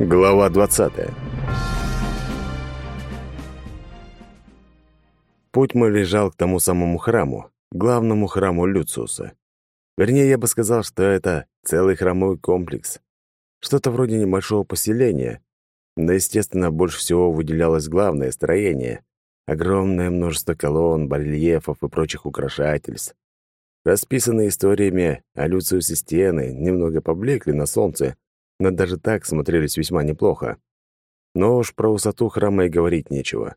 Глава 20. Путь мой лежал к тому самому храму, главному храму Люциуса. Вернее, я бы сказал, что это целый храмовый комплекс. Что-то вроде небольшого поселения. Но, естественно, больше всего выделялось главное строение. Огромное множество колонн, барельефов и прочих украшательств. Расписанные историями о Люциусе стены немного поблекли на солнце, но даже так смотрелись весьма неплохо. Но уж про высоту храма и говорить нечего.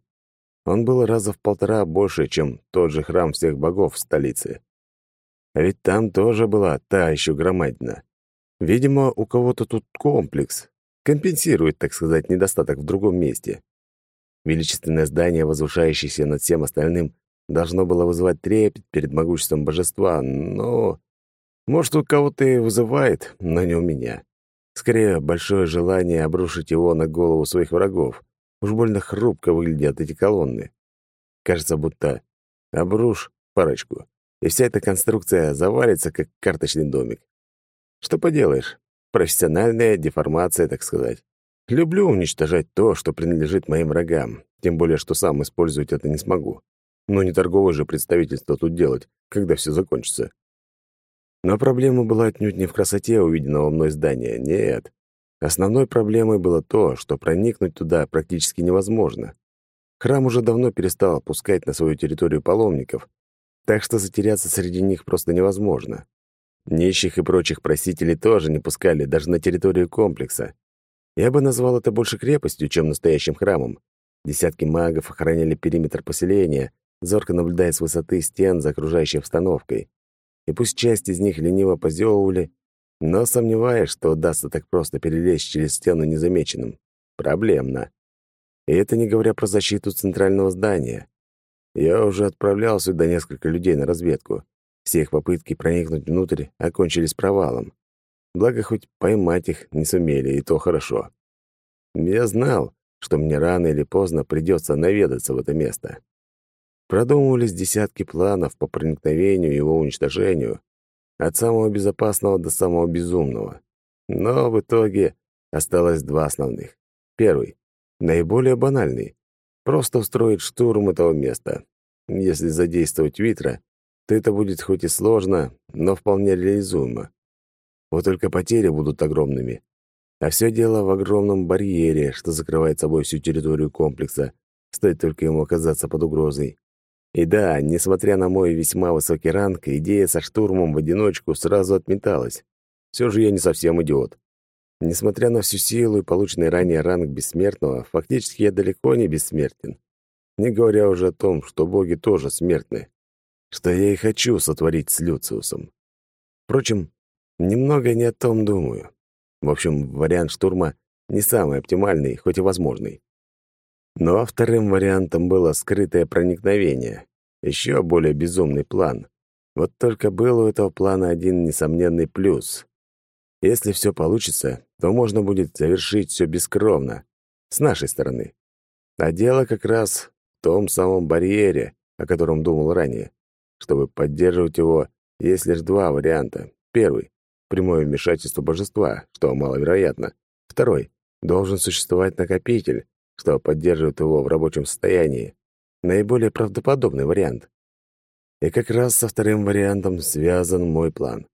Он был раза в полтора больше, чем тот же храм всех богов в столице. А ведь там тоже была та еще громадина. Видимо, у кого-то тут комплекс. Компенсирует, так сказать, недостаток в другом месте. Величественное здание, возвышающееся над всем остальным, должно было вызывать трепет перед могуществом божества, но... Может, у кого-то и вызывает, но не у меня. Скорее, большое желание обрушить его на голову своих врагов. Уж больно хрупко выглядят эти колонны. Кажется, будто обрушь парочку, и вся эта конструкция завалится, как карточный домик. Что поделаешь, профессиональная деформация, так сказать. Люблю уничтожать то, что принадлежит моим врагам, тем более, что сам использовать это не смогу. Но не торговое же представительство тут делать, когда все закончится. Но проблема была отнюдь не в красоте увиденного мной здания, нет. Основной проблемой было то, что проникнуть туда практически невозможно. Храм уже давно перестал пускать на свою территорию паломников, так что затеряться среди них просто невозможно. Нищих и прочих просителей тоже не пускали даже на территорию комплекса. Я бы назвал это больше крепостью, чем настоящим храмом. Десятки магов охраняли периметр поселения, зорко наблюдая с высоты стен за окружающей обстановкой и пусть часть из них лениво позевывали, но сомневаюсь, что удастся так просто перелезть через стену незамеченным. Проблемно. И это не говоря про защиту центрального здания. Я уже отправлял сюда несколько людей на разведку. Все их попытки проникнуть внутрь окончились провалом. Благо, хоть поймать их не сумели, и то хорошо. Я знал, что мне рано или поздно придется наведаться в это место. Продумывались десятки планов по проникновению и его уничтожению, от самого безопасного до самого безумного. Но в итоге осталось два основных. Первый, наиболее банальный, просто устроить штурм этого места. Если задействовать Витра, то это будет хоть и сложно, но вполне реализуемо. Вот только потери будут огромными. А все дело в огромном барьере, что закрывает собой всю территорию комплекса, стоит только ему оказаться под угрозой. И да, несмотря на мой весьма высокий ранг, идея со штурмом в одиночку сразу отметалась. Все же я не совсем идиот. Несмотря на всю силу и полученный ранее ранг бессмертного, фактически я далеко не бессмертен. Не говоря уже о том, что боги тоже смертны. Что я и хочу сотворить с Люциусом. Впрочем, немного не о том думаю. В общем, вариант штурма не самый оптимальный, хоть и возможный. Но вторым вариантом было скрытое проникновение. Еще более безумный план. Вот только был у этого плана один несомненный плюс. Если все получится, то можно будет завершить все бескровно, с нашей стороны. А дело как раз в том самом барьере, о котором думал ранее. Чтобы поддерживать его, есть лишь два варианта. Первый — прямое вмешательство божества, что маловероятно. Второй — должен существовать накопитель, что поддерживает его в рабочем состоянии. Наиболее правдоподобный вариант. И как раз со вторым вариантом связан мой план.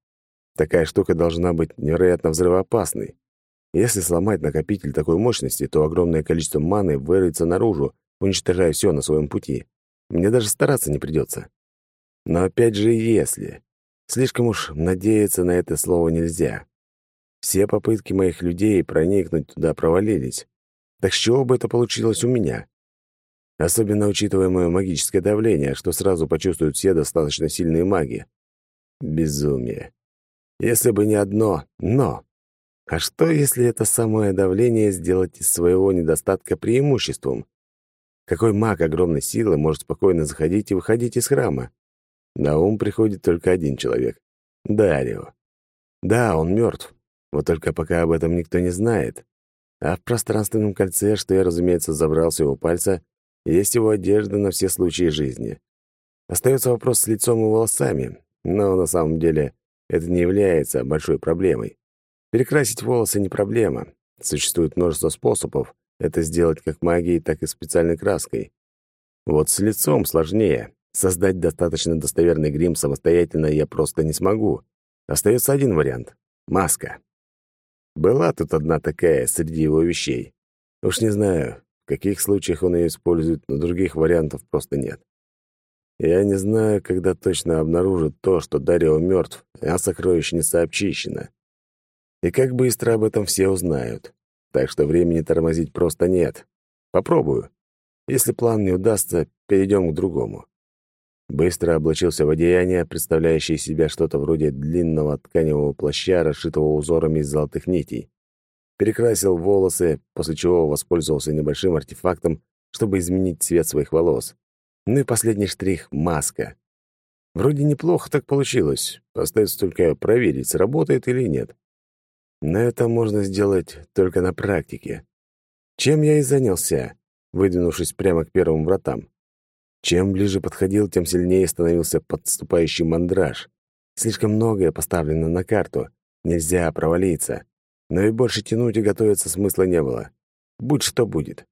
Такая штука должна быть невероятно взрывоопасной. Если сломать накопитель такой мощности, то огромное количество маны вырвется наружу, уничтожая все на своем пути. Мне даже стараться не придется. Но опять же, если. Слишком уж надеяться на это слово нельзя. Все попытки моих людей проникнуть туда провалились. Так с чего бы это получилось у меня? Особенно учитывая мое магическое давление, что сразу почувствуют все достаточно сильные маги. Безумие. Если бы не одно «но». А что, если это самое давление сделать из своего недостатка преимуществом? Какой маг огромной силы может спокойно заходить и выходить из храма? На ум приходит только один человек — Дарио. Да, он мертв, вот только пока об этом никто не знает. А в пространственном кольце, что я, разумеется, забрал с его пальца, есть его одежда на все случаи жизни. Остается вопрос с лицом и волосами, но на самом деле это не является большой проблемой. Перекрасить волосы не проблема. Существует множество способов это сделать как магией, так и специальной краской. Вот с лицом сложнее. Создать достаточно достоверный грим самостоятельно я просто не смогу. Остается один вариант — маска. Была тут одна такая среди его вещей. Уж не знаю, в каких случаях он ее использует, но других вариантов просто нет. Я не знаю, когда точно обнаружат то, что Дарио мертв, а сокровищница обчищена. И как быстро об этом все узнают. Так что времени тормозить просто нет. Попробую. Если план не удастся, перейдем к другому. Быстро облачился в одеяние, представляющее себя что-то вроде длинного тканевого плаща, расшитого узорами из золотых нитей. Перекрасил волосы, после чего воспользовался небольшим артефактом, чтобы изменить цвет своих волос. Ну и последний штрих — маска. Вроде неплохо так получилось. Остается только проверить, сработает или нет. Но это можно сделать только на практике. Чем я и занялся, выдвинувшись прямо к первым вратам. Чем ближе подходил, тем сильнее становился подступающий мандраж. Слишком многое поставлено на карту. Нельзя провалиться. Но и больше тянуть и готовиться смысла не было. Будь что будет.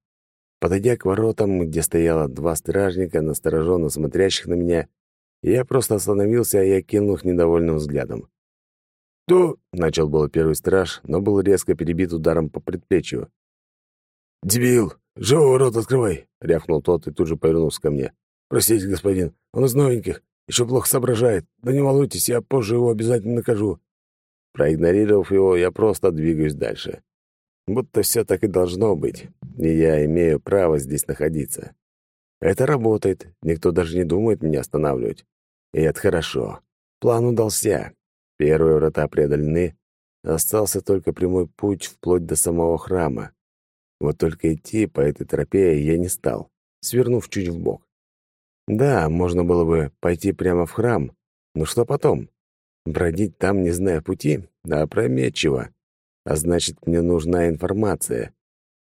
Подойдя к воротам, где стояло два стражника, настороженно смотрящих на меня, я просто остановился и окинул их недовольным взглядом. «То!» — начал было первый страж, но был резко перебит ударом по предплечью. «Дебил! Живо ворот открывай!» — рявкнул тот и тут же повернулся ко мне. «Простите, господин, он из новеньких, еще плохо соображает. Да не волнуйтесь, я позже его обязательно накажу». Проигнорировав его, я просто двигаюсь дальше будто все так и должно быть, и я имею право здесь находиться. Это работает, никто даже не думает меня останавливать. И это хорошо. План удался. Первые врата преодолены, остался только прямой путь вплоть до самого храма. Вот только идти по этой тропе я не стал, свернув чуть в бок. Да, можно было бы пойти прямо в храм, но что потом? Бродить там, не зная пути? Да опрометчиво. А значит, мне нужна информация.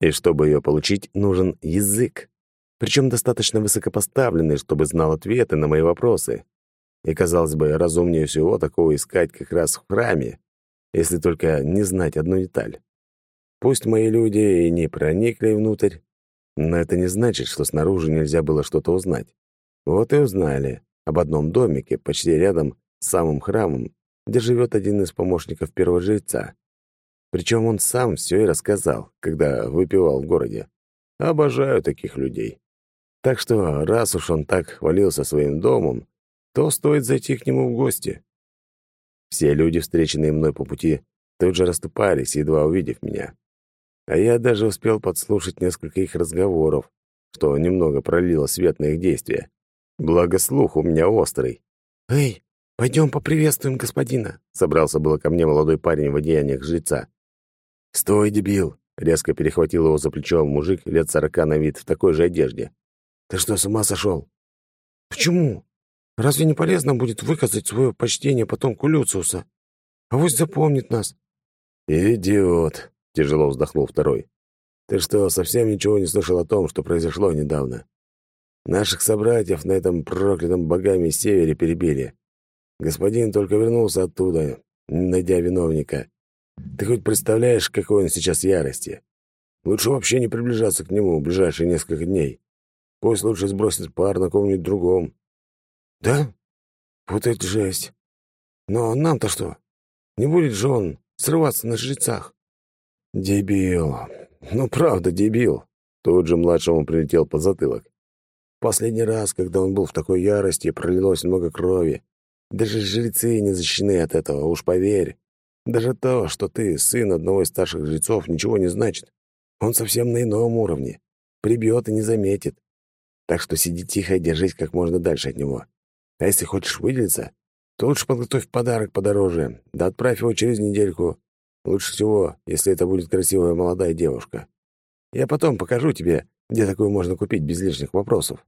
И чтобы ее получить, нужен язык. Причем достаточно высокопоставленный, чтобы знал ответы на мои вопросы. И, казалось бы, разумнее всего такого искать как раз в храме, если только не знать одну деталь. Пусть мои люди и не проникли внутрь, но это не значит, что снаружи нельзя было что-то узнать. Вот и узнали об одном домике, почти рядом с самым храмом, где живет один из помощников первого жреца. Причем он сам все и рассказал, когда выпивал в городе. Обожаю таких людей. Так что, раз уж он так хвалился своим домом, то стоит зайти к нему в гости. Все люди, встреченные мной по пути, тут же расступались, едва увидев меня. А я даже успел подслушать несколько их разговоров, что немного пролило свет на их действия. Благо слух у меня острый. «Эй, пойдем поприветствуем господина», — собрался было ко мне молодой парень в одеяниях жреца. «Стой, дебил!» — резко перехватил его за плечо мужик лет сорока на вид в такой же одежде. «Ты что, с ума сошел?» «Почему? Разве не полезно будет выказать свое почтение потомку Люциуса? Авось запомнит нас». «Идиот!» — тяжело вздохнул второй. «Ты что, совсем ничего не слышал о том, что произошло недавно? Наших собратьев на этом проклятом богами севере перебили. Господин только вернулся оттуда, найдя виновника. Ты хоть представляешь, какой он сейчас ярости? Лучше вообще не приближаться к нему в ближайшие несколько дней. Пусть лучше сбросит пар на ком-нибудь другом. Да? Вот это жесть. Но нам-то что? Не будет же он срываться на жрецах? Дебил. Ну, правда, дебил. Тут же младшему прилетел под затылок. Последний раз, когда он был в такой ярости, пролилось много крови. Даже жрецы не защищены от этого, уж поверь. Даже то, что ты сын одного из старших жрецов, ничего не значит. Он совсем на ином уровне. Прибьет и не заметит. Так что сиди тихо и держись как можно дальше от него. А если хочешь выделиться, то лучше подготовь подарок подороже, да отправь его через недельку. Лучше всего, если это будет красивая молодая девушка. Я потом покажу тебе, где такую можно купить без лишних вопросов».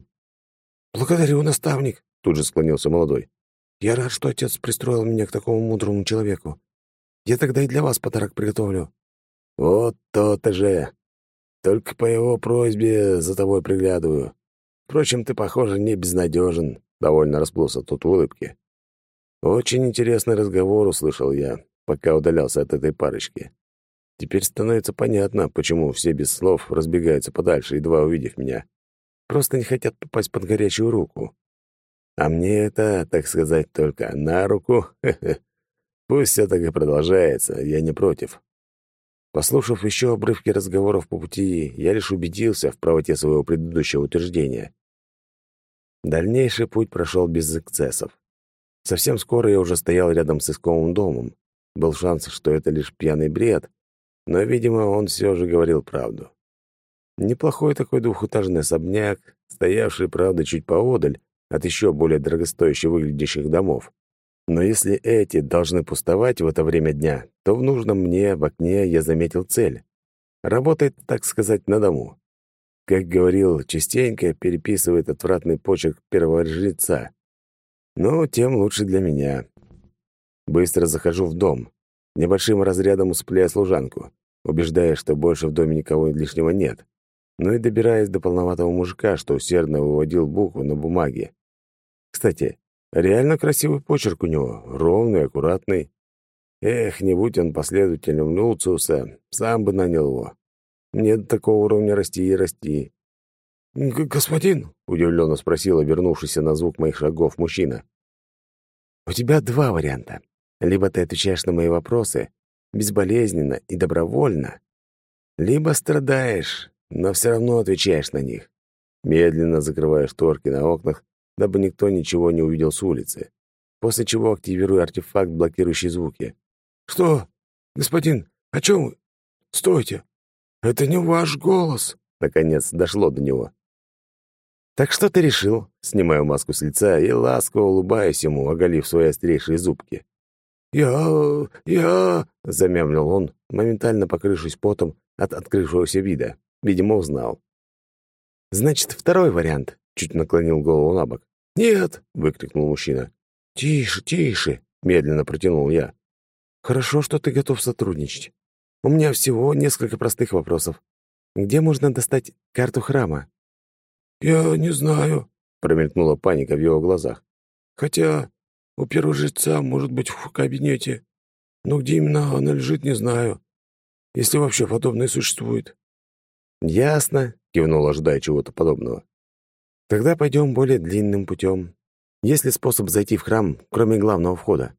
«Благодарю, наставник», — тут же склонился молодой. «Я рад, что отец пристроил меня к такому мудрому человеку. Я тогда и для вас подарок приготовлю». «Вот то-то же. Только по его просьбе за тобой приглядываю. Впрочем, ты, похоже, не безнадежен», — довольно расплылся тут в улыбке. «Очень интересный разговор услышал я, пока удалялся от этой парочки. Теперь становится понятно, почему все без слов разбегаются подальше, едва увидев меня. Просто не хотят попасть под горячую руку. А мне это, так сказать, только на руку. Пусть все так и продолжается, я не против. Послушав еще обрывки разговоров по пути, я лишь убедился в правоте своего предыдущего утверждения. Дальнейший путь прошел без эксцессов. Совсем скоро я уже стоял рядом с искомым домом. Был шанс, что это лишь пьяный бред, но, видимо, он все же говорил правду. Неплохой такой двухэтажный особняк, стоявший, правда, чуть поодаль от еще более дорогостоящих выглядящих домов. Но если эти должны пустовать в это время дня, то в нужном мне в окне я заметил цель. Работает, так сказать, на дому. Как говорил, частенько переписывает отвратный почерк первого жреца. Но тем лучше для меня. Быстро захожу в дом. Небольшим разрядом усыпляя служанку, убеждая, что больше в доме никого лишнего нет. Ну и добираясь до полноватого мужика, что усердно выводил букву на бумаге. Кстати, реально красивый почерк у него, ровный, аккуратный. Эх, не будь он последователем Нуциуса, сам бы нанял его. До такого уровня расти и расти. «Господин?» — удивленно спросил обернувшийся на звук моих шагов мужчина. «У тебя два варианта. Либо ты отвечаешь на мои вопросы безболезненно и добровольно, либо страдаешь, но все равно отвечаешь на них. Медленно закрывая шторки на окнах, дабы никто ничего не увидел с улицы, после чего активирую артефакт, блокирующий звуки. «Что? Господин, о чем вы? Стойте! Это не ваш голос!» Наконец дошло до него. «Так что ты решил?» Снимаю маску с лица и ласково улыбаюсь ему, оголив свои острейшие зубки. «Я... я...» — замямлил он, моментально покрывшись потом от открывшегося вида. Видимо, узнал. «Значит, второй вариант», — чуть наклонил голову на бок. «Нет!» — выкрикнул мужчина. «Тише, тише!» — медленно протянул я. «Хорошо, что ты готов сотрудничать. У меня всего несколько простых вопросов. Где можно достать карту храма?» «Я не знаю», — промелькнула паника в его глазах. «Хотя у первого жреца может быть в кабинете, но где именно она лежит, не знаю, если вообще подобное существует». «Ясно», — кивнул, ожидая чего-то подобного. «Тогда пойдем более длинным путем. Есть ли способ зайти в храм, кроме главного входа?»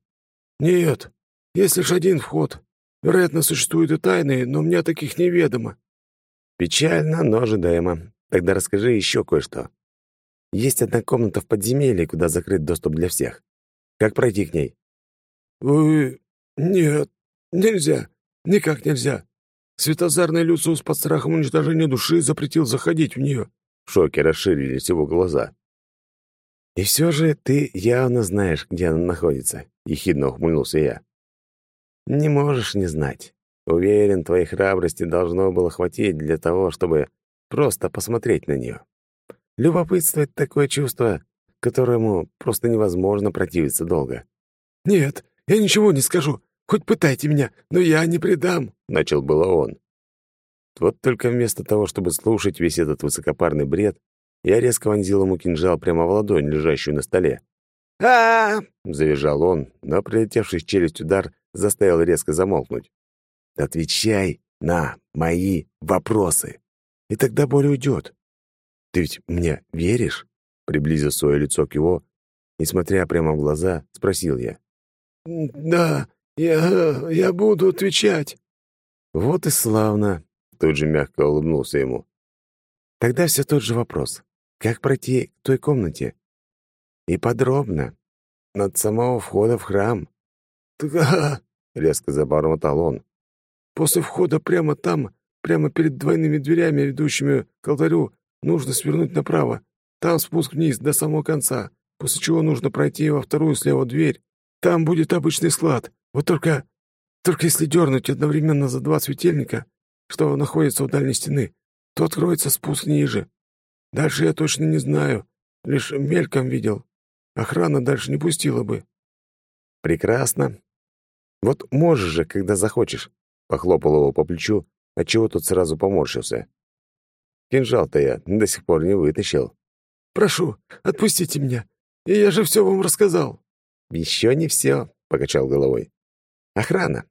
«Нет, есть лишь один вход. Вероятно, существуют и тайные, но мне таких неведомо». «Печально, но ожидаемо. Тогда расскажи еще кое-что. Есть одна комната в подземелье, куда закрыт доступ для всех. Как пройти к ней?» «Вы... нет, нельзя. Никак нельзя. Светозарный Люциус под страхом уничтожения души запретил заходить в нее». В шоке расширились его глаза. «И все же ты явно знаешь, где она находится», — ехидно ухмыльнулся я. «Не можешь не знать. Уверен, твоей храбрости должно было хватить для того, чтобы просто посмотреть на нее. Любопытство — это такое чувство, которому просто невозможно противиться долго». «Нет, я ничего не скажу. Хоть пытайте меня, но я не предам», — начал было он. Вот только вместо того, чтобы слушать весь этот высокопарный бред, я резко вонзил ему кинжал прямо в ладонь, лежащую на столе. а, завизжал он, но прилетевший в челюсть удар заставил резко замолкнуть. «Отвечай на мои вопросы, и тогда боль уйдет. Ты ведь мне веришь?» Приблизив свое лицо к его и, смотря прямо в глаза, спросил я. «Да, я... я буду отвечать». «Вот и славно», — тут же мягко улыбнулся ему. «Тогда все тот же вопрос. Как пройти к той комнате?» «И подробно. От самого входа в храм». «Да», — резко забормотал он. «После входа прямо там, прямо перед двойными дверями, ведущими к алтарю, нужно свернуть направо. Там спуск вниз до самого конца, после чего нужно пройти во вторую слева дверь там будет обычный склад. Вот только... Только если дернуть одновременно за два светильника, что находятся у дальней стены, то откроется спуск ниже. Дальше я точно не знаю. Лишь мельком видел. Охрана дальше не пустила бы. Прекрасно. Вот можешь же, когда захочешь. Похлопал его по плечу, отчего тот сразу поморщился. Кинжал-то я до сих пор не вытащил. Прошу, отпустите меня. И я же все вам рассказал. «Еще не все», — покачал головой. «Охрана.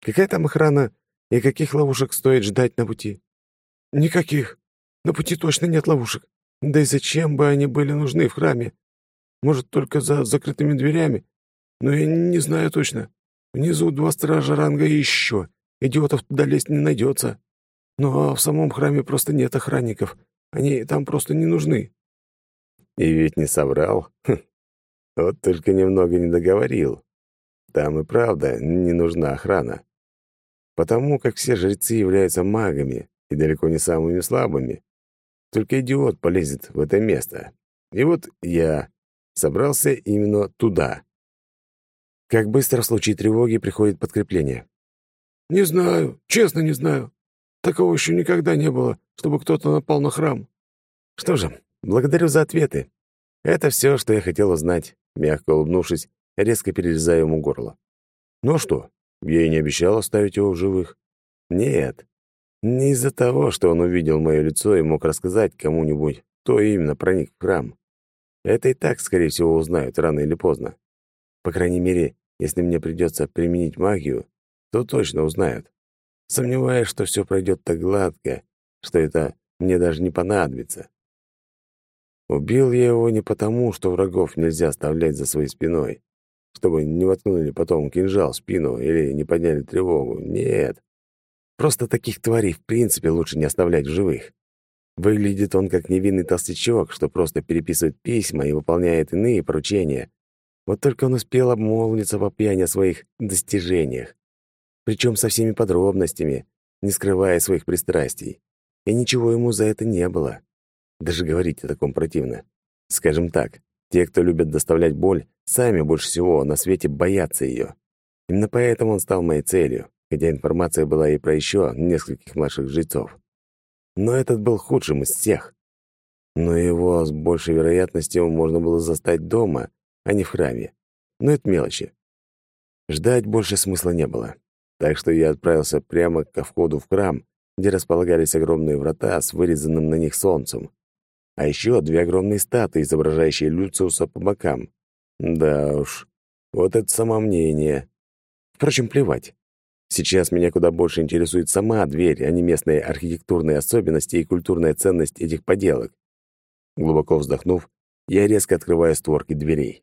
Какая там охрана, И каких ловушек стоит ждать на пути? Никаких. На пути точно нет ловушек. Да и зачем бы они были нужны в храме? Может, только за закрытыми дверями? Но я не знаю точно. Внизу два стража ранга и еще. Идиотов туда лезть не найдется. Ну а в самом храме просто нет охранников. Они там просто не нужны. И ведь не соврал. Хм. Вот только немного не договорил. Там и правда не нужна охрана. Потому как все жрецы являются магами и далеко не самыми слабыми. Только идиот полезет в это место. И вот я собрался именно туда. Как быстро в случае тревоги приходит подкрепление? Не знаю, честно не знаю. Такого еще никогда не было, чтобы кто-то напал на храм. Что же, благодарю за ответы. Это все, что я хотел узнать. Мягко улыбнувшись, резко перерезаю ему горло. Ну что, я и не обещал оставить его в живых. Нет, не из-за того, что он увидел мое лицо и мог рассказать кому-нибудь, кто именно проник в храм. Это и так, скорее всего, узнают рано или поздно. По крайней мере, если мне придется применить магию, то точно узнают. Сомневаюсь, что все пройдет так гладко, что это мне даже не понадобится. Убил я его не потому, что врагов нельзя оставлять за своей спиной, чтобы не воткнули потом кинжал в спину или не подняли тревогу. Нет. Просто таких тварей в принципе лучше не оставлять в живых. Выглядит он как невинный толстячок, что просто переписывает письма и выполняет иные поручения. Вот только он успел обмолвиться по пьяни о своих достижениях. Причем со всеми подробностями, не скрывая своих пристрастий. И ничего ему за это не было. Даже говорить о таком противно. Скажем так, те, кто любят доставлять боль, сами больше всего на свете боятся ее. Именно поэтому он стал моей целью, хотя информация была и про еще нескольких младших жрецов. Но этот был худшим из всех. Но его с большей вероятностью можно было застать дома, а не в храме. Но это мелочи. Ждать больше смысла не было. Так что я отправился прямо ко входу в храм, где располагались огромные врата с вырезанным на них солнцем а еще две огромные статуи, изображающие Люциуса по бокам. Да уж, вот это самомнение. Впрочем, плевать. Сейчас меня куда больше интересует сама дверь, а не местные архитектурные особенности и культурная ценность этих поделок. Глубоко вздохнув, я резко открываю створки дверей.